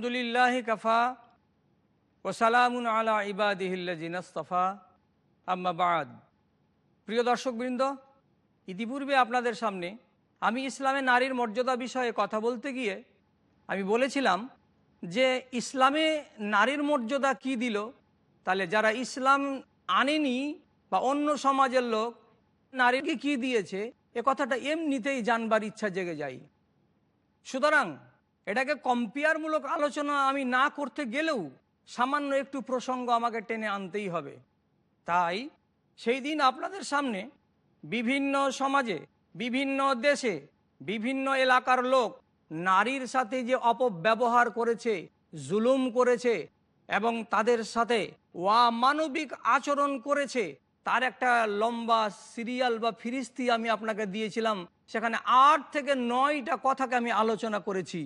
আলহামদুলিল্লাহ কাফা ওসালামুন আলা ইবাদিহিল্লাজিনাস্তফা আম্মাবাদ প্রিয় দর্শকবৃন্দ, ইতিপূর্বে আপনাদের সামনে আমি ইসলামে নারীর মর্যাদা বিষয়ে কথা বলতে গিয়ে আমি বলেছিলাম যে ইসলামে নারীর মর্যাদা কি দিল? তাহলে যারা ইসলাম আনেনি বা অন্য সমাজের লোক নারীকে কি দিয়েছে, এ কথাটা এমনিতেই জানবার ইচ্ছা জেগে যায়। সুতরাং এটাকে কম্পেয়ারমূলক আলোচনা আমি না করতে গেলেও সামান্য একটু প্রসঙ্গ আমাকে টেনে আনতেই হবে। তাই সেই দিন আপনাদের সামনে বিভিন্ন সমাজে, বিভিন্ন দেশে, বিভিন্ন এলাকার লোক নারীর সাথে যে অপব্যবহার করেছে, জুলুম করেছে এবং তাদের সাথে ওয়া মানবিক আচরণ করেছে, তার একটা লম্বা সিরিয়াল বা ফিরিস্তি আমি আপনাকে দিয়েছিলাম, সেখানে আট থেকে নয়টা কথাকে আমি আলোচনা করেছি।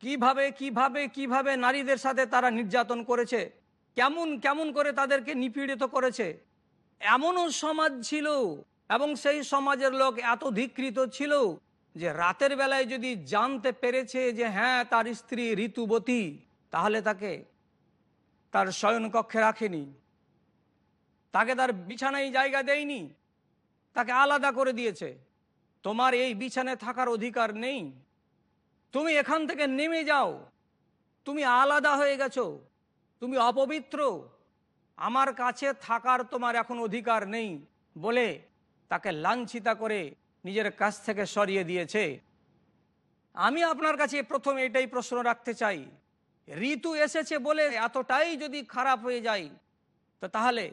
কীভাবে কীভাবে কীভাবে নারীদের সাথে তারা নির্যাতন করেছে? কেমন কেমন করে তাদেরকে নিপীড়িত করেছে? এমনও সমাজ ছিল এবং সেই সমাজের লোক এত ধিকৃত ছিল যে রাতের বেলায় যদি জানতে পেরেছে যে হ্যাঁ তার স্ত্রী ঋতুবতী, তাহলে তাকে তার শয়নকক্ষে রাখেনি। তাকে তার বিছানায় জায়গা দেয়নি। তাকে আলাদা করে দিয়েছে। তোমার এই বিছানায় থাকার অধিকার নেই। তুমি এখান থেকে নেমে যাও। তুমি আলাদা হয়ে গেছো। তুমি অপবিত্র। আমার কাছে থাকার তোমার এখন অধিকার নেই বলে তাকে লাঞ্ছিতা করে নিজের কাছ থেকে সরিয়ে দিয়েছে। আমি আপনার কাছে প্রথম এটাই প্রশ্ন রাখতে চাই। ঋতু এসেছে বলে এতটাই যদি খারাপ হয়ে যায়, তো তাহলে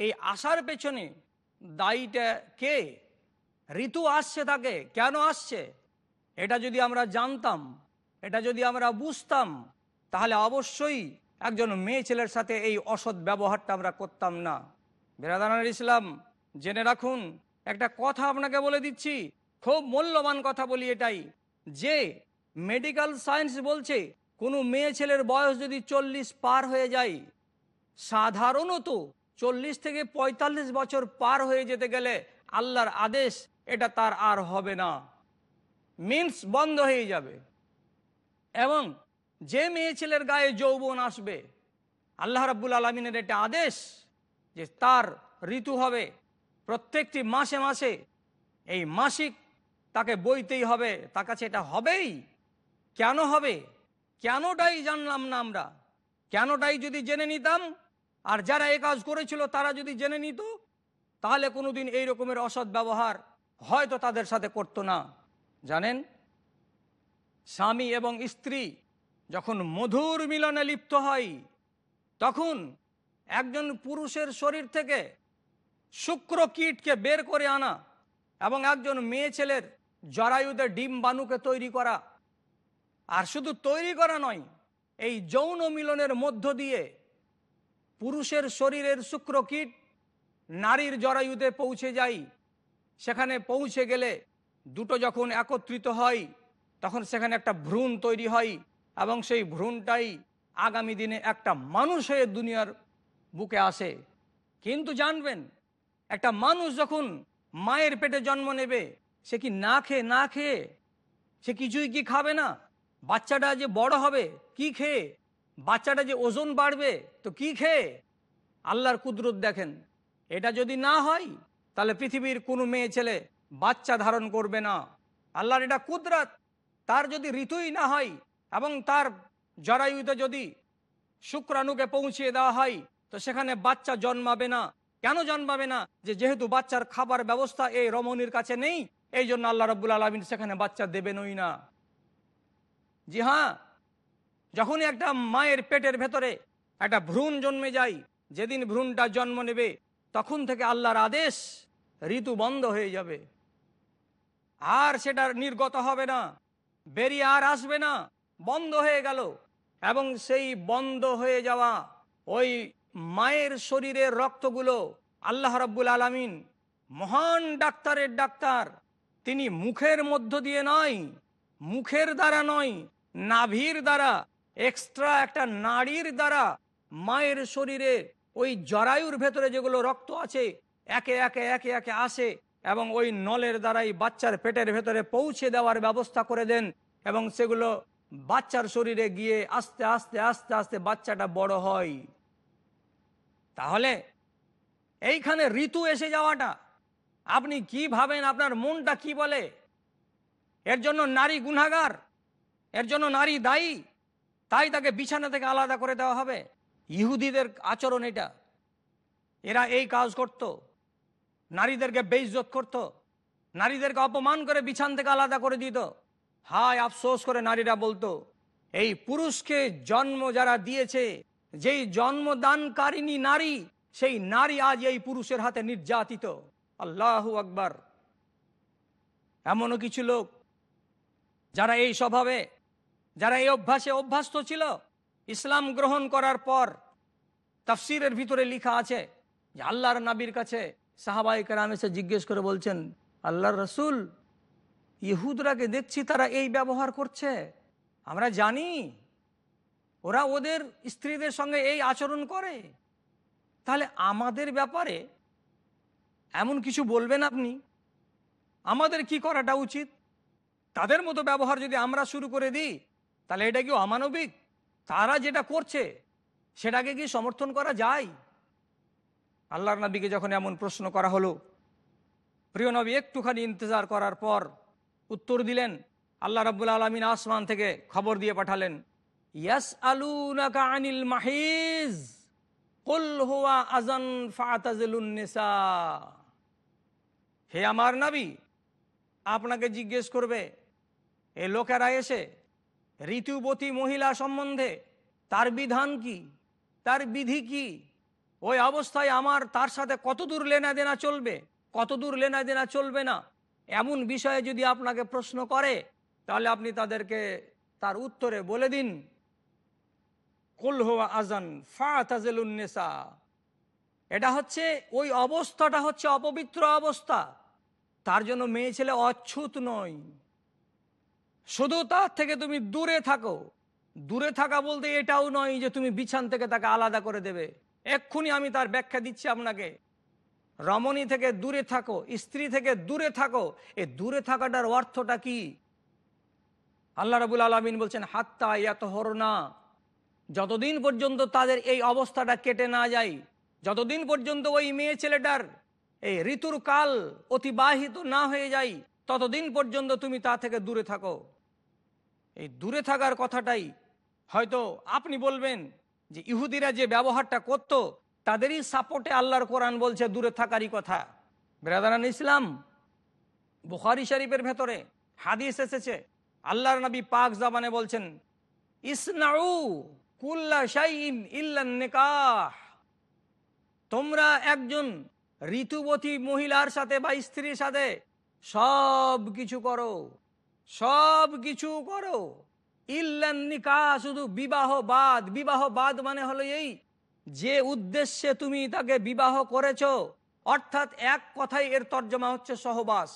এই আসার পেছনে দায়ীটা কে? ঋতু আসছে তাকে। কেন আসছে? এটা যদি আমরা জানতাম, এটা যদি আমরা বুঝতাম, তাহলে অবশ্যই একজন মেয়ে ছেলের সাথে এই অসৎ ব্যবহারটা আমরা করতাম না। বেরাদানার ইসলাম জেনে রাখুন, একটা কথা আপনাকে বলে দিচ্ছি, খুব মূল্যবান কথা বলি এটাই, যে মেডিকেল সায়েন্স বলছে, কোনো মেয়ে ছেলের বয়স যদি চল্লিশ পার হয়ে যায়, সাধারণত চল্লিশ থেকে ৪৫ বছর পার হয়ে যেতে গেলে আল্লাহর আদেশ, এটা তার আর হবে না। মিন্স বন্ধ হয়ে যাবে। এবং যে মেয়ে ছেলের গায়ে যৌবন আসবে, আল্লাহ রাব্বুল আলমিনের এটা আদেশ যে তার ঋতু হবে প্রত্যেকটি মাসে মাসে। এই মাসিক তাকে বইতেই হবে, তার কাছে এটা হবেই। কেন হবে? কেনটাই জানলাম না আমরা। কেনটাই যদি জেনে নিতাম, আর যারা এ কাজ করেছিল তারা যদি জেনে নিত, তাহলে কোনোদিন এই রকমের অসৎ ব্যবহার হয়তো তাদের সাথে করতো না। জানেন? স্বামী এবং স্ত্রী যখন মধুর মিলনে লিপ্ত হয়, তখন একজন পুরুষের শরীর থেকে শুক্র কীটকে বের করে আনা এবং একজন মেয়ে ছেলের জরায়ুদের ডিম বানুকে তৈরি করা। আর শুধু তৈরি করা নয়, এই যৌন মিলনের মধ্য দিয়ে পুরুষের শরীরের শুক্র কীট নারীর জরায়ুতে পৌঁছে যায়। সেখানে পৌঁছে গেলে দুটো যখন একত্রিত হয়, তখন সেখানে একটা ভ্রূণ তৈরি হয় এবং সেই ভ্রূণটাই আগামী দিনে একটা মানুষ হয়ে দুনিয়ার বুকে আসে। কিন্তু জানবেন, একটা মানুষ যখন মায়ের পেটে জন্ম নেবে, সে কি না খেয়ে না খেয়ে, সে কিছুই কি খাবে না? বাচ্চাটা যে বড় হবে, কি খেয়ে? বাচ্চাটা যে ওজন বাড়বে, তো কি খেয়ে? আল্লাহর কুদরত দেখেন। এটা যদি না হয়, তাহলে পৃথিবীর কোনো মেয়ে ছেলে বাচ্চা ধারণ করবে না। আল্লাহর এটা কুদরত। তার যদি ঋতুই না হয় এবং তার জরায়ুতে যদি শুক্রাণুকে পৌঁছিয়ে দেওয়া হয়, তো সেখানে বাচ্চা জন্মাবে না। কেন জন্মাবে না? যে যেহেতু বাচ্চার খাবার ব্যবস্থা এই রমণীর কাছে নেই, এই জন্য আল্লাহ রব্বুল আলমিন সেখানে বাচ্চা দেবেনই না। জি হ্যাঁ যখনই একটা মায়ের পেটের ভেতরে একটা ভ্রূণ জন্মে যায়, যেদিন ভ্রূণটা জন্ম নেবে, তখন থেকে আল্লাহর আদেশ ঋতু বন্ধ হয়ে যাবে। আর সেটা নির্গত হবে না। বেরিয়ে আর আসবে না। বন্ধ হয়ে গেল। এবং সেই বন্ধ হয়ে যাওয়া ওই মায়ের শরীরের রক্তগুলো আল্লাহ রাব্বুল আলামিন মহান ডাক্তারের ডাক্তার, তিনি মুখের মধ্য দিয়ে নয়, মুখের দ্বারা নয়, নাভির দ্বারা এক্সট্রা একটা নাড়ির দ্বারা মায়ের শরীরে ওই জরায়ুর ভেতরে যেগুলো রক্ত আছে, একে একে একে একে আসে এবং ওই নলের দ্বারাই বাচ্চার পেটের ভেতরে পৌঁছে দেওয়ার ব্যবস্থা করে দেন এবং সেগুলো বাচ্চার শরীরে গিয়ে আস্তে আস্তে আস্তে আস্তে বাচ্চাটা বড় হয়। তাহলে এইখানে ঋতু এসে যাওয়াটা, আপনি কি ভাবেন, আপনার মনটা কি বলে? এর জন্য নারী গুনাগার এর জন্য নারী দায়ী, তাই তাকে বিছানা থেকে আলাদা করে দেওয়া হবে। ইহুদিদের আচরণ এটা। এরা এই কাজ করত। নারীদেরকে বেইজ্জত করত, নারীদেরকে অপমান করে বিছান থেকে আলাদা করে দিত। হায় আফসোস করে নারীরা বলতো, এই পুরুষকে জন্ম যারা দিয়েছে, যেই জন্মদানকারিণী নারী, সেই নারী আজ এই পুরুষের হাতে নির্যাতিত। আল্লাহু আকবার। এমনও কিছু লোক, যারা এই স্বভাবে, যারা এই অভ্যাসে অভ্যস্ত ছিল, ইসলাম গ্রহণ করার পর, তাফসিরের ভিতরে লিখা আছে যে আল্লাহর নাবির কাছে সাহাবাই কেরাম এসে জিজ্ঞেস করে বলছেন, আল্লাহর রসুল ইহুদরাকে দেখছি তারা এই ব্যবহার করছে? আমরা জানি ওরা ওদের স্ত্রীদের সঙ্গে এই আচরণ করে। তাহলে আমাদের ব্যাপারে এমন কিছু বলবেন আপনি? আমাদের কি করাটা উচিত? তাদের মতো ব্যবহার যদি আমরা শুরু করে দিই, তাহলে এটা কি অমানবিক? তারা যেটা করছে, সেটাকে কি সমর্থন করা যায়? আল্লাহর নবীকে যখন এমন প্রশ্ন করা হলো, প্রিয় নবী, একটুখানি ইন্তজার করার পর উত্তর দিলেন, আল্লাহ রাব্বুল আলমিন আসমান থেকে খবর দিয়ে পাঠালেন ইয়াস আলু আনিল মাহিজ আজান ফাতাজিলুন নিসা। হে আমার নবী, আপনাকে জিজ্ঞেস করবে, এ লোকেরা এসে ঋতুবতী মহিলা সম্বন্ধে তার বিধান কি? তার বিধি কি? ওই অবস্থায় আমার তার সাথে কত দূর লেনা দেনা চলবে? কত দূর লেনা দেনা চলবে না? এমন বিষয়ে যদি আপনাকে প্রশ্ন করে, তাহলে আপনি তাদেরকে তার উত্তরে বলে দিন। কুল হুয়া আজান ফাতাজেলুন্নেসা এটা হচ্ছে, ওই অবস্থাটা হচ্ছে অপবিত্র অবস্থা। তার জন্য মেয়ে ছেলে অচ্ছুত নয়। শুধু তার থেকে তুমি দূরে থাকো। দূরে থাকা বলতে এটাও নয় যে তুমি বিছান থেকে তাকে আলাদা করে দেবে। এক্ষুনি আমি তার ব্যাখ্যা দিচ্ছি আপনাকে। রমণী থেকে দূরে থাকো, স্ত্রী থেকে দূরে থাকো। এ দূরে থাকাটার অর্থটা কি? আল্লাহ রাবুল আলমিন বলছেন, হাত্তা ইয়াত না যতদিন পর্যন্ত তাদের এই অবস্থাটা কেটে না যায়, যতদিন পর্যন্ত ওই মেয়ে ছেলেটার এই ঋতুর কাল অতিবাহিত না হয়ে যায়, ততদিন পর্যন্ত তুমি তা থেকে দূরে থাকো। এই দূরে থাকার কথাটাই হয়তো আপনি বলবেন যে ইহুদিরা যে ব্যবহারটা করত, তাদেরই সাপোর্টে আল্লাহর কোরআন বলছে, দূরে থাকারই কথা। বেরাদান ইসলাম, বুখারি শরীফের ভেতরে হাদিস এসেছে, আল্লাহর নবী পাক জাবানে বলছেন, ইসনাউ কুল্লা শাইন ইল্লান তোমরা একজন ঋতুবতী মহিলার সাথে বা স্ত্রীর সাথে সব কিছু করো সব কিছু করো। ইল্লান শুধু বিবাহ বাদ। বিবাহ বাদ মানে হলো এই যে উদ্দেশ্যে তুমি তাকে বিবাহ করেছ, অর্থাৎ এক কথাই এর তর্জমা হচ্ছে সহবাস।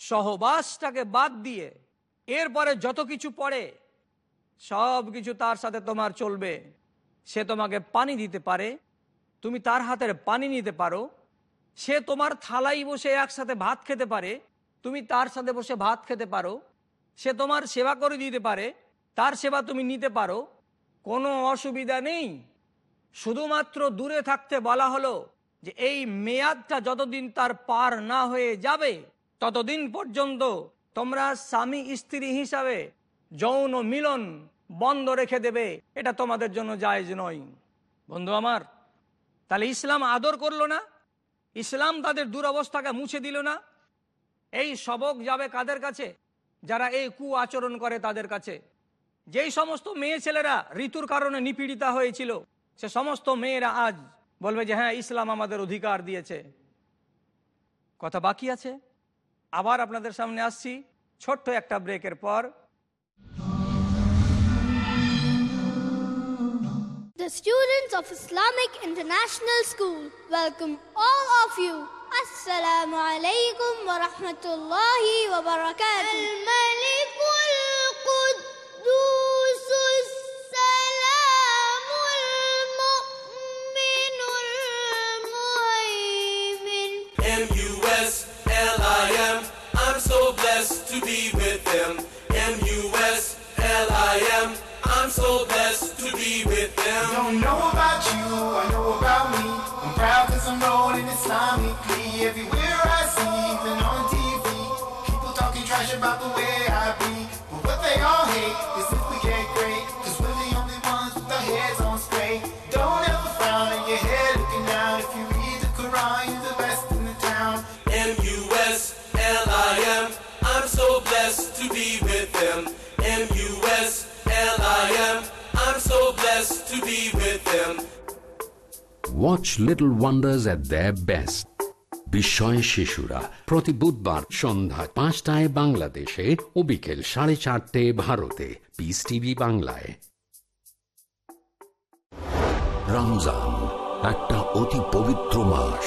সহবাসটাকে বাদ দিয়ে এরপরে যত কিছু পড়ে, সব কিছু তার সাথে তোমার চলবে। সে তোমাকে পানি দিতে পারে, তুমি তার হাতের পানি নিতে পারো। সে তোমার থালাই বসে একসাথে ভাত খেতে পারে, তুমি তার সাথে বসে ভাত খেতে পারো। সে তোমার সেবা করে দিতে পারে, তার সেবা তুমি নিতে পারো। কোনো অসুবিধা নেই। শুধুমাত্র দূরে থাকতে বলা হলো যে, এই মেয়াদটা যতদিন তার পার না হয়ে যাবে, ততদিন পর্যন্ত তোমরা স্বামী স্ত্রী হিসাবে যৌন মিলন বন্ধ রেখে দেবে, এটা তোমাদের জন্য জায়জ নয়। বন্ধু আমার, তাহলে ইসলাম আদর করল না? ইসলাম তাদের দুরবস্থাকে মুছে দিল না? এই সবক যাবে কাদের কাছে? যারা এই কু আচরণ করে তাদের কাছে। যেই সমস্ত মেয়ে ছেলেরা ঋতুর কারণে নিপীড়িতা হয়েছিল, সে সমস্ত মেয়েরা আজ বলবে যে হ্যাঁ ইসলাম আমাদের অধিকার দিয়েছে। কথা বাকি আছে। আবার আপনাদের সামনে আসছি ছোট্ট একটা ব্রেকের পর। The students of Islamic International School, welcome all of you. Assalamu alaikum wa rahmatullahi wa barakatuh. الملك القدوس السلام المؤمن المهيمن M-U-S-L-I-M. I'm so blessed to be with them. M-U-S-L-I-M. I'm so blessed to be with them. Don't know about you, I know about me. I'm proud cause I'm rolling M-U-S-L-I-M. I'm so blessed to be with them. M-U-S-L-I-M. I'm so blessed to be with them. Watch Little Wonders at their best. বিস্ময় শিশুরা প্রতি বুধবার সন্ধ্যা পাঁচটায় বাংলাদেশে ও বিকেল সাড়ে চারটে ভারতে পিস টিভি বাংলায় রমজান একটা অতি পবিত্র মাস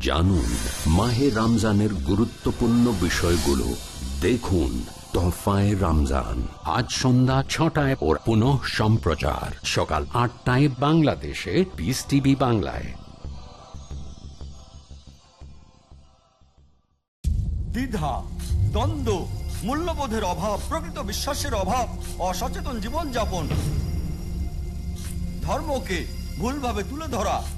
জানুন মাহে রমজানের গুরুত্বপূর্ণ বিষয়গুলো। দেখুন তোহফায় রমজান। আজ সন্ধ্যা ছটায় ওর পুনঃ সম্প্রচার। সকাল আটটায় বাংলাদেশে পিস টিভি বাংলায়। দ্বিধা, দ্বন্দ্ব, মূল্যবোধের অভাব, প্রকৃত বিশ্বাসের অভাব, অসচেতন জীবনযাপন। ধর্মকে ভুলভাবে তুলে ধরা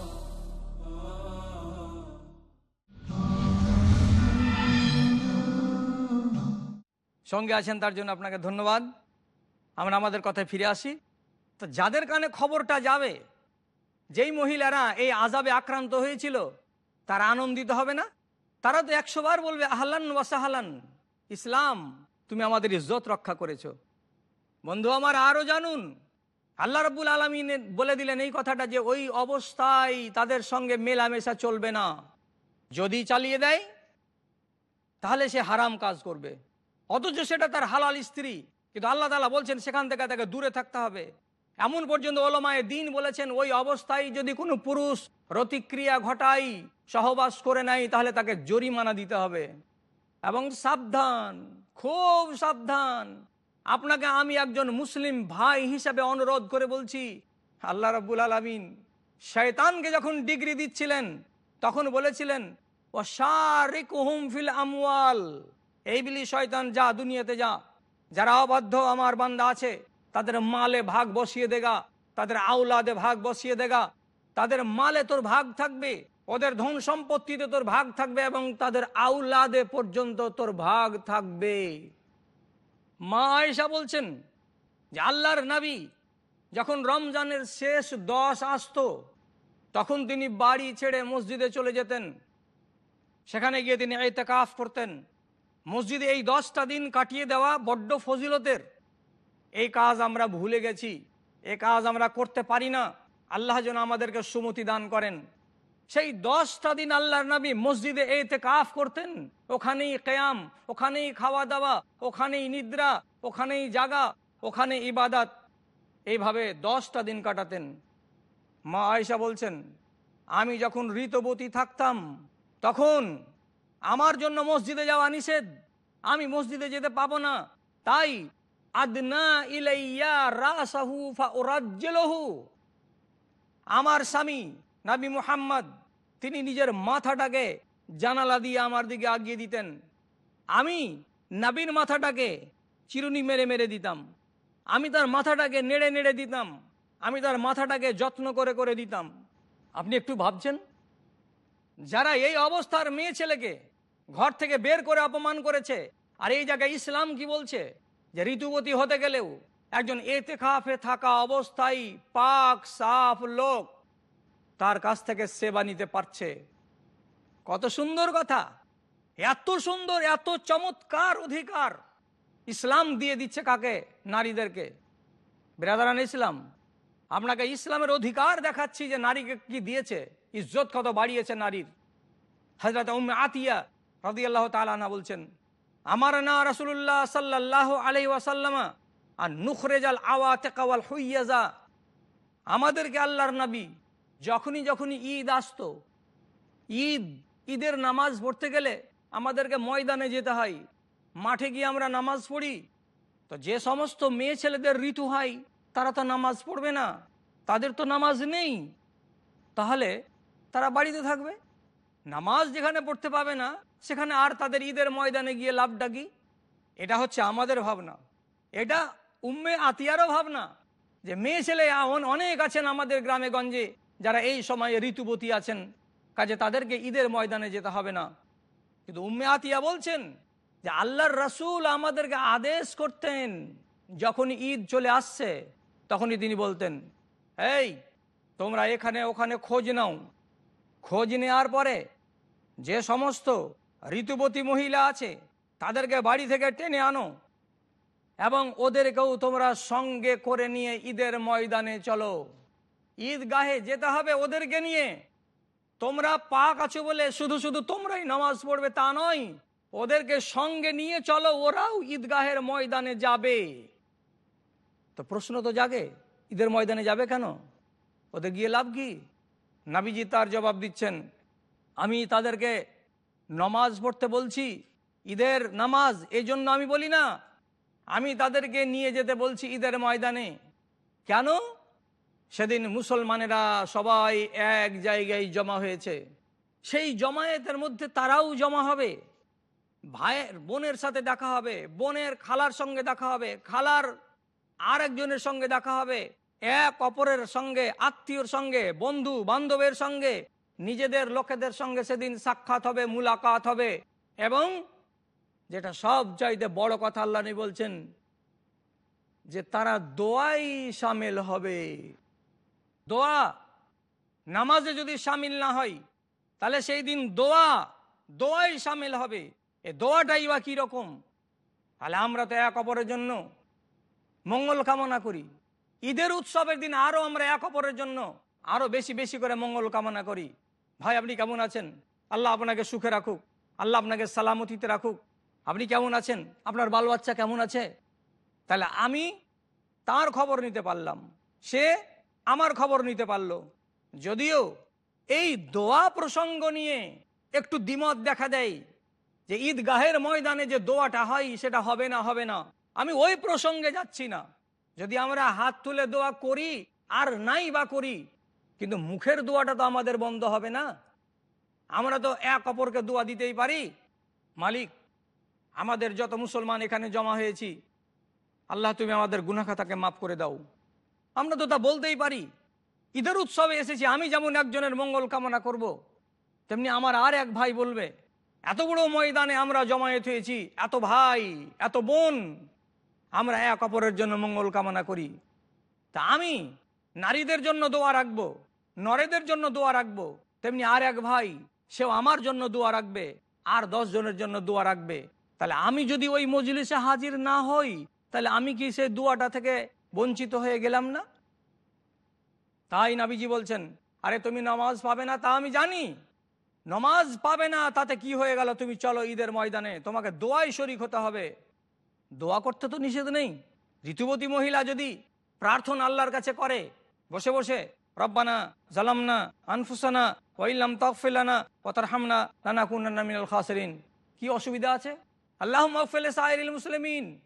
সঙ্গে আছেন, তার জন্য আপনাকে ধন্যবাদ। আমরা আমাদের কথায় ফিরে আসি। তো যাদের কানে খবরটা যাবে, যেই মহিলারা এই আজাবে আক্রান্ত হয়েছিল, তারা আনন্দিত হবে না? তারা তো একশো বার বলবে, আহলান ওয়াসাহালান ইসলাম, তুমি আমাদের ইজ্জত রক্ষা করেছ। বন্ধু আমার, আরও জানুন, আল্লাহ রব্বুল আলমিন বলে দিলেন এই কথাটা যে, ওই অবস্থায় তাদের সঙ্গে মেলামেশা চলবে না। যদি চালিয়ে দেয়, তাহলে সে হারাম কাজ করবে। অথচ সেটা তার হালাল স্ত্রী। কিন্তু আল্লাহ তালা বলছেন, সেখান থেকে তাকে দূরে থাকতে হবে। এমন পর্যন্ত ওলমায় দিন বলেছেন, ওই অবস্থায় যদি কোনো পুরুষ রতিক্রিয়া ঘটাই সহবাস করে নাই, তাহলে তাকে জরিমানা দিতে হবে। এবং সাবধান, খুব সাবধান। আপনাকে আমি একজন মুসলিম ভাই হিসাবে অনুরোধ করে বলছি, আল্লাহ রাব্বুল আলমিন শয়তানকে যখন ডিগ্রি দিচ্ছিলেন, তখন বলেছিলেন ও শারিক ফিল আমওয়াল। এই বিলি শয়তান, যা দুনিয়াতে যা। যারা অবাধ্য আমার বান্দা আছে, তাদের মালে ভাগ বসিয়ে দেগা। তাদের আউলাদে ভাগ বসিয়ে দেগা। তাদের মালে তোর ভাগ থাকবে, ওদের ধন সম্পত্তিতে তোর ভাগ থাকবে এবং তাদের আউলাদে পর্যন্ত তোর ভাগ থাকবে। মা আয়েশা বলছেন যে, আল্লাহর নাবি যখন রমজানের শেষ দশ আসত, তখন তিনি বাড়ি ছেড়ে মসজিদে চলে যেতেন। সেখানে গিয়ে তিনি এতেকাফ করতেন। মসজিদে এই দশটা দিন কাটিয়ে দেওয়া বড্ড ফজিলতের। এই কাজ আমরা ভুলে গেছি, এ কাজ আমরা করতে পারি না। আল্লাহ যেন আমাদেরকে সুমতি দান করেন। সেই দশটা দিন আল্লাহর নবী মসজিদে এতে কাফ করতেন। ওখানেই কেয়াম, ওখানেই খাওয়া দাওয়া ওখানেই নিদ্রা, ওখানেই জাগা, ওখানে ইবাদাত। এইভাবে দশটা দিন কাটাতেন। মা আয়সা বলছেন, আমি যখন ঋতবতী থাকতাম, তখন আমার জন্য মসজিদে যাওয়া নিষেধ। আমি মসজিদে যেতে পাবো না। তাই আদনা ইলাইয়া রাসাহু ফা ওরাজ্জেলহু আমার স্বামী নাবি মুহাম্মদ, তিনি নিজের মাথাটাকে জানালা দিয়ে আমার দিকে আগিয়ে দিতেন। আমি নাবির মাথাটাকে চিরুনি মেরে মেরে দিতাম। আমি তার মাথাটাকে নেড়ে নেড়ে দিতাম। আমি তার মাথাটাকে যত্ন করে করে দিতাম। আপনি একটু ভাবছেন? যারা এই অবস্থার মেয়ে ছেলেকে ঘর থেকে বের করে অপমান করেছে। আর এই জায়গায় ইসলাম কি বলছে? যে ঋতুবতী হতে গেলেও একজন এতে খাফে থাকা অবস্থায় পাক, সাফ লোক তার কাছ থেকে সেবা নিতে পারছে। কত সুন্দর কথা। এত সুন্দর, এত চমৎকার অধিকার ইসলাম দিয়ে দিচ্ছে কাকে? নারীদেরকে। বেরাদারান ইসলাম, আপনাকে ইসলামের অধিকার দেখাচ্ছি যে নারীকে কি দিয়েছে? ইজ্জত কত বাড়িয়েছে নারীর। হজরত উম আতিয়া রদি আল্লাহ বলছেন আমার না রসুল্লাহ সাল্লাহ আলাই ওয়াসাল্লামা আর নুখরেজাল আওয়া তেকাওয়াল হইয়াজা। আমাদেরকে আল্লাহর নবী যখনই যখনই ঈদ আসত, ঈদ, ঈদের নামাজ পড়তে গেলে আমাদেরকে ময়দানে যেতে হয়, মাঠে গিয়ে আমরা নামাজ পড়ি। তো যে সমস্ত মেয়ে ছেলেদের ঋতু হয়, তারা তো নামাজ পড়বে না, তাদের তো নামাজ নেই। তাহলে তারা বাড়িতে থাকবে? নামাজ যেখানে পড়তে পাবে না সেখানে আর তাদের ঈদের ময়দানে গিয়ে লাভ ডাকি। এটা হচ্ছে আমাদের ভাবনা। এটা উম্মে আতিয়ারও ভাবনা যে মেয়ে ছেলে এমন অনেক আছেন আমাদের গ্রামে গঞ্জে যারা এই সময়ে ঋতুবতী আছেন। কাজে তাদেরকে ঈদের ময়দানে যেতে হবে না। কিন্তু উম্মে আতিয়া বলছেন যে আল্লাহর রসুল আমাদেরকে আদেশ করতেন, যখন ঈদ চলে আসছে, তখনই তিনি বলতেন, এই, তোমরা এখানে ওখানে খোঁজ নাও। খোঁজ নেওয়ার পরে যে সমস্ত ঋতুবতী মহিলা আছে, তাদেরকে বাড়ি থেকে টেনে আনো এবং ওদেরকেও তোমরা সঙ্গে করে নিয়ে ঈদের ময়দানে চলো। ঈদগাহে যেতে হবে ওদেরকে নিয়ে। তোমরা পাক আছো বলে শুধু শুধু তোমরাই নামাজ পড়বে তা নয়, ওদেরকে সঙ্গে নিয়ে চলো, ওরাও ঈদগাহের ময়দানে যাবে। তো প্রশ্ন তো জাগে, ঈদের ময়দানে যাবে কেন? ওদের গিয়ে লাভ কি? নাবিজি তার জবাব দিচ্ছেন, আমি তাদেরকে নমাজ পড়তে বলছি, ঈদের নামাজ এই জন্য আমি বলি না। আমি তাদেরকে নিয়ে যেতে বলছি ঈদের ময়দানে। কেন? সেদিন মুসলমানেরা সবাই এক জায়গায় জমা হয়েছে। সেই জমায়েতের মধ্যে তারাও জমা হবে। ভাইয়ের, বোনের সাথে দেখা হবে, বোনের খালার সঙ্গে দেখা হবে, খালার আর একজনের সঙ্গে দেখা হবে, এক অপরের সঙ্গে, আত্মীয়র সঙ্গে বন্ধু বান্ধবের সঙ্গে নিজেদের লোকেদের সঙ্গে সেদিন সাক্ষাৎ হবে, মুলাকাত হবে। এবং যেটা সব চাইতে বড় কথা আল্লাহ বলছেন, যে তারা দোয়াই সামিল হবে। দোয়া নামাজে যদি সামিল না হয়, তাহলে সেই দিন দোয়া, দোয়াই সামিল হবে। এ দোয়াটাই বা কীরকম তাহলে আমরা তো এক অপরের জন্য মঙ্গল কামনা করি। ঈদের উৎসবের দিন আরও আমরা এক অপরের জন্য আরও বেশি বেশি করে মঙ্গল কামনা করি। ভাই, আপনি কেমন আছেন? আল্লাহ আপনাকে সুখে রাখুক। আল্লাহ আপনাকে সালামতিতে রাখুক। আপনি কেমন আছেন? আপনার বাল বাচ্চা কেমন আছে? তাহলে আমি তার খবর নিতে পারলাম। সে আমার খবর নিতে পারল। যদিও এই দোয়া প্রসঙ্গ নিয়ে একটু দ্বিমত দেখা দেয় যে ঈদগাহের ময়দানে যে দোয়াটা হয়, সেটা হবে না হবে না। আমি ওই প্রসঙ্গে যাচ্ছি না। যদি আমরা হাত তুলে দোয়া করি আর নাই বা করি কিন্তু মুখের দোয়াটা তো আমাদের বন্ধ হবে না। আমরা তো এক অপরকে দোয়া দিতেই পারি। মালিক, আমাদের যত মুসলমান এখানে জমা হয়েছি, আল্লাহ তুমি আমাদের গুনাখাতাকে মাফ করে দাও। আমরা তো তা বলতেই পারি। ঈদের উৎসবে এসেছি, আমি যেমন একজনের মঙ্গল কামনা করব। তেমনি আমার আর এক ভাই বলবে, এত বড় ময়দানে আমরা জমায়েত হয়েছি, এত ভাই, এত বোন, আমরা এক অপরের জন্য মঙ্গল কামনা করি। তা আমি নারীদের জন্য দোয়া রাখব। নরেদের জন্য দোয়া রাখব। তেমনি আর এক ভাই, সেও আমার জন্য দোয়া রাখবে, আর দশ জনের জন্য দোয়া রাখবে। তাহলে আমি যদি ওই মজলিসে হাজির না হই, তাহলে আমি কি সেই দোয়াটা থেকে বঞ্চিত হয়ে গেলাম না? তাই নাবিজি বলছেন, আরে তুমি নামাজ পাবে না তা আমি জানি। নমাজ পাবে না, তাতে কি হয়ে গেল? তুমি চলো ঈদের ময়দানে, তোমাকে দোয়াই শরিক হতে হবে। দোয়া করতে তো নিষেধ নেই। ঋতুবতী মহিলা যদি প্রার্থনা আল্লাহর কাছে করে, বসে বসে রব্বানা জালামনা আনফুসানা ওয়াইলাম তকফিলানা পতার হামনা নানা কুন্না মিনাল খাসরিন। কি অসুবিধা আছে? আল্লাহ মকফেলে সাইরিল মুসলিমিন।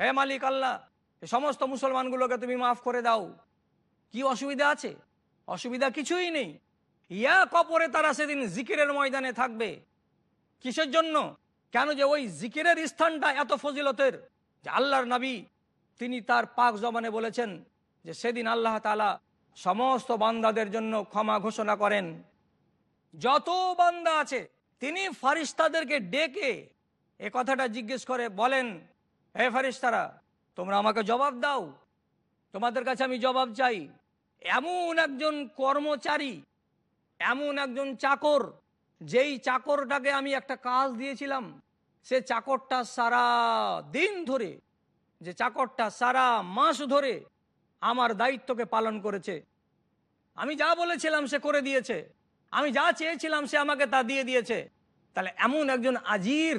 হে মালিক আল্লাহ, এ সমস্ত মুসলমানগুলোকে তুমি মাফ করে দাও। কি অসুবিধা আছে? অসুবিধা কিছুই নেই। ইয়া কপরে তারা সেদিন জিকিরের ময়দানে থাকবে। কিসের জন্য? কেন যে ওই জিকিরের স্থানটা এত ফজিলতের যে আল্লাহর নবী, তিনি তার পাক জবানে বলেছেন যে সেদিন আল্লাহ তালা সমস্ত বান্দাদের জন্য ক্ষমা ঘোষণা করেন। যত বান্দা আছে, তিনি ফারিস্তাদেরকে ডেকে এ কথাটা জিজ্ঞেস করে বলেন, হে ফারিস্তারা, তোমরা আমাকে জবাব দাও। তোমাদের কাছে আমি জবাব চাই। এমন একজন কর্মচারী, এমন একজন চাকর, যেই চাকরটাকে আমি একটা কাজ দিয়েছিলাম, সে চাকরটা সারা দিন ধরে, যে চাকরটা সারা মাস ধরে আমার দায়িত্বকে পালন করেছে। আমি যা বলেছিলাম সে করে দিয়েছে। আমি যা চেয়েছিলাম সে আমাকে তা দিয়ে দিয়েছে। তাহলে এমন একজন আজির,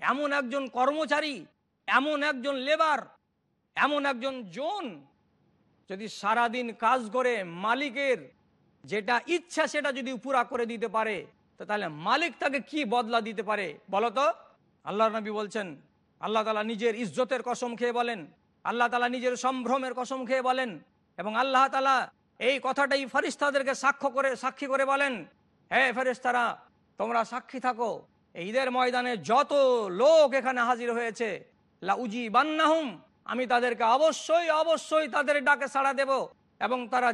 এমন একজন কর্মচারী, এমন একজন লেবার, এমন একজন জোন যদি সারাদিন কাজ করে মালিকের, যেটা ইচ্ছা সেটা যদি পুরা করে দিতে পারে, তো তাহলে মালিক তাকে কি বদলা দিতে পারে? বলতো আল্লাহ নবী বলছেন, আল্লাহ তালা নিজের ইজ্জতের কসম খেয়ে বলেন আল্লাহ তালা নিজের সম্ভ্রমের কসম খেয়ে বলেন এবং আল্লাহ তালা এই কথাটাই ফারিস্তাদেরকে সাক্ষ্য করে, সাক্ষী করে বলেন, হে ফেরেস্তারা তোমরা সাক্ষী থাকো এই ঈদের ময়দানে যত লোক এখানে হাজির হয়েছে লাউজি বান্নাহুম আমি তাদেরকে অবশ্যই অবশ্যই তাদের ডাকে সাড়া দেব এবং তারা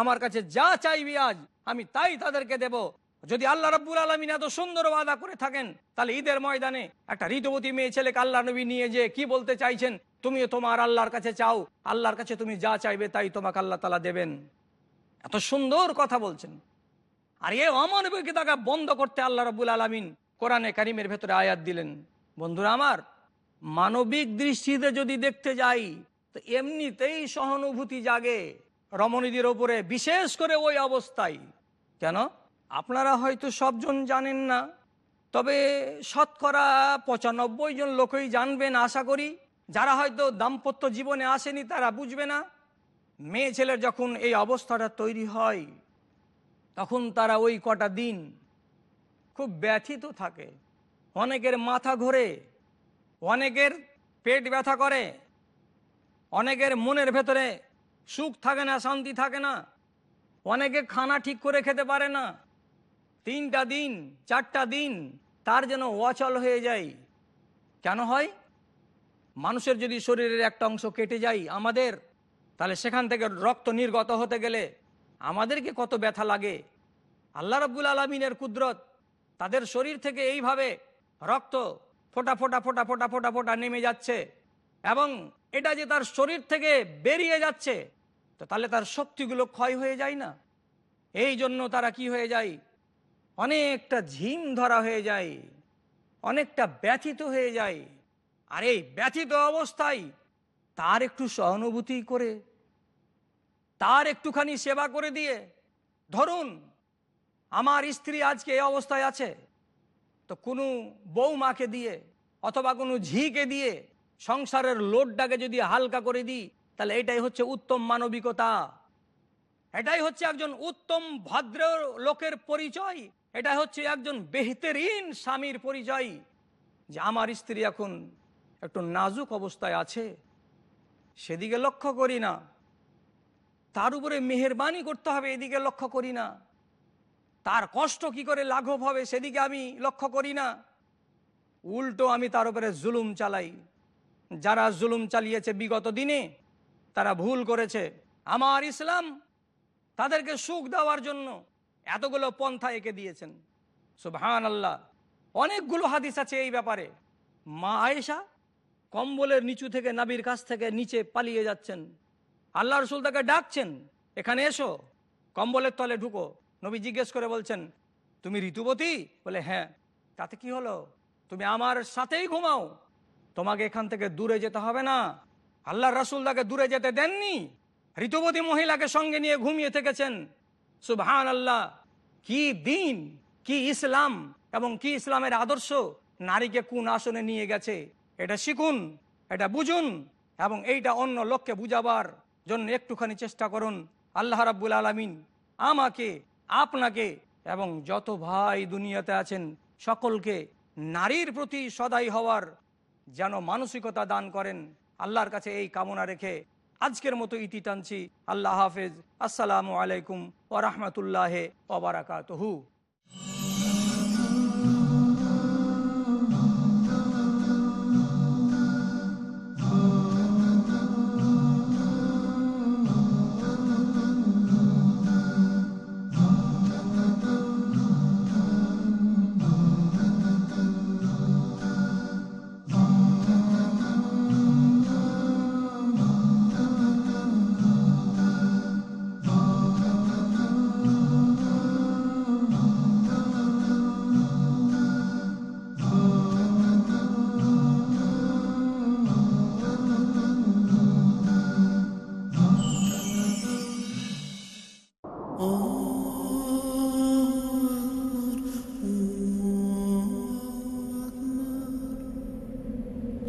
আমার কাছে যা চাইবি আজ, আমি তাই তাদেরকে দেব। যদি আল্লাহ রব্বুল আলমিন এত সুন্দর ওয়াদা করে থাকেন, তাহলে ঈদের ময়দানে একটা ঋতুবতী মেয়ে ছেলেকে আল্লাহ নবী নিয়ে যে কি বলতে চাইছেন? তুমি তোমার আল্লাহর কাছে চাও। আল্লাহর কাছে তুমি যা চাইবে তাই তোমাকে আল্লাহ তালা দেবেন। এত সুন্দর কথা বলছেন। আর এ অমানবিকতাকে বন্ধ করতে আল্লাহ রব্বুল আলমিন কোরআনে কারিমের ভেতরে আয়াত দিলেন। বন্ধুরা আমার, মানবিক দৃষ্টিতে যদি দেখতে যাই, তো এমনিতেই সহানুভূতি জাগে রমণীদের ওপরে বিশেষ করে ওই অবস্থায়। কেন? আপনারা হয়তো সবজন জানেন না, তবে শতকরা পঁচানব্বই জন লোকই জানবেন, আশা করি। যারা হয়তো দাম্পত্য জীবনে আসেনি, তারা বুঝবে না। মেয়ে ছেলের যখন এই অবস্থাটা তৈরি হয়, তখন তারা ওই কটা দিন খুব ব্যথিত থাকে। অনেকের মাথা ঘোরে, অনেকের পেট ব্যথা করে, অনেকের মনের ভেতরে সুখ থাকে না, শান্তি থাকে না, অনেকে খানা ঠিক করে খেতে পারে না। তিনটা দিন, চারটা দিন তার যেন অচল হয়ে যায়। কেন হয়? মানুষের যদি শরীরের একটা অংশ কেটে যায় আমাদের, তাহলে সেখান থেকে রক্ত নির্গত হতে গেলে আমাদেরকে কত ব্যথা লাগে। আল্লাহ রব্বুল আলমিনের কুদরত তাদের শরীর থেকে এইভাবে রক্ত ফোটা ফোটা ফোটা ফোটা ফোটা ফোটা নেমে যাচ্ছে এবং এটা যে তার শরীর থেকে বেরিয়ে যাচ্ছে, তো তাহলে তার শক্তিগুলো ক্ষয় হয়ে যায় না। এই জন্য তারা কি হয়ে যায়? অনেকটা ঝিম ধরা হয়ে যায়, অনেকটা ব্যথিত হয়ে যায়। আর এই ব্যথিত অবস্থায় তার একটু সহানুভূতি করে, তার একটুখানি সেবা করে দিয়ে, ধরুন আমার স্ত্রী আজকে এই অবস্থায় আছে, তো কোনো বৌমাকে দিয়ে অথবা কোনো ঝিকে দিয়ে সংসারের লোডটাকে যদি হালকা করে দিই, তাহলে এটাই হচ্ছে উত্তম মানবিকতা। এটাই হচ্ছে একজন উত্তম ভদ্র লোকের পরিচয়। এটা হচ্ছে একজন বেহতেরিন স্বামীর পরিচয়। যে আমার স্ত্রী এখন একটু নাজুক অবস্থায় আছে, সেদিকে লক্ষ্য করি না। তার উপরে মেহরবানি করতে হবে, এদিকে লক্ষ্য করি না। তার কষ্ট কি করে লাঘব হবে, সেদিকে আমি লক্ষ্য করি না। উল্টো আমি তার উপরে জুলুম চালাই। যারা জুলুম চালিয়েছে বিগত দিনে, তারা ভুল করেছে। আমার ইসলাম তাদেরকে সুখ দেওয়ার জন্য এতগুলো পন্থা এঁকে দিয়েছেন। সুবহান আল্লাহ অনেকগুলো হাদিস আছে এই ব্যাপারে। মা আয়েশা কম্বলের নিচু থেকে নাবির কাছ থেকে নিচে পালিয়ে যাচ্ছেন। আল্লাহ রসুল তাকে ডাকছেন, এখানে এসো, কম্বলের তলে ঢুকো। নবী জিজ্ঞেস করে বলছেন, তুমি ঋতুবতী? বলে হ্যাঁ। তাতে কি হলো? তুমি আমার সাথেই ঘুমাও। তোমাকে এখান থেকে দূরে যেতে হবে না। আল্লাহ রসুল তাকে দূরে যেতে দেননি। ঋতুবতী মহিলাকে সঙ্গে নিয়ে ঘুমিয়ে থেকেছেন। সুবহান আল্লাহ কি দিন, কি ইসলাম এবং কি ইসলামের আদর্শ নারীকে কোন আসনে নিয়ে গেছে। এটা শিখুন, এটা বুঝুন এবং এইটা অন্য লোককে বুঝাবার জন্য একটুখানি চেষ্টা করুন। আল্লাহ রাব্বুল আলমিন আমাকে, আপনাকে এবং যত ভাই দুনিয়াতে আছেন সকলকে নারীর প্রতি সদাই হওয়ার যেন মানসিকতা দান করেন। আল্লাহর কাছে এই কামনা রেখে আজকের মতো ইতি টানছি। আল্লাহ হাফেজ। আসসালামু আলাইকুম ওরহমতুল্লাহ ওবরাকাতহু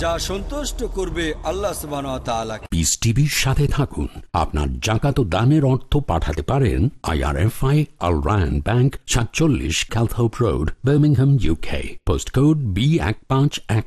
যা সন্তুষ্ট করবে আল্লাহ পিস টিভির সাথে থাকুন। আপনার জাকাত দানের অর্থ পাঠাতে পারেন আইআরএফআই আল রায়ন ব্যাংক সাতচল্লিশ Calthorpe road Birmingham UK post code B এক পাঁচ এক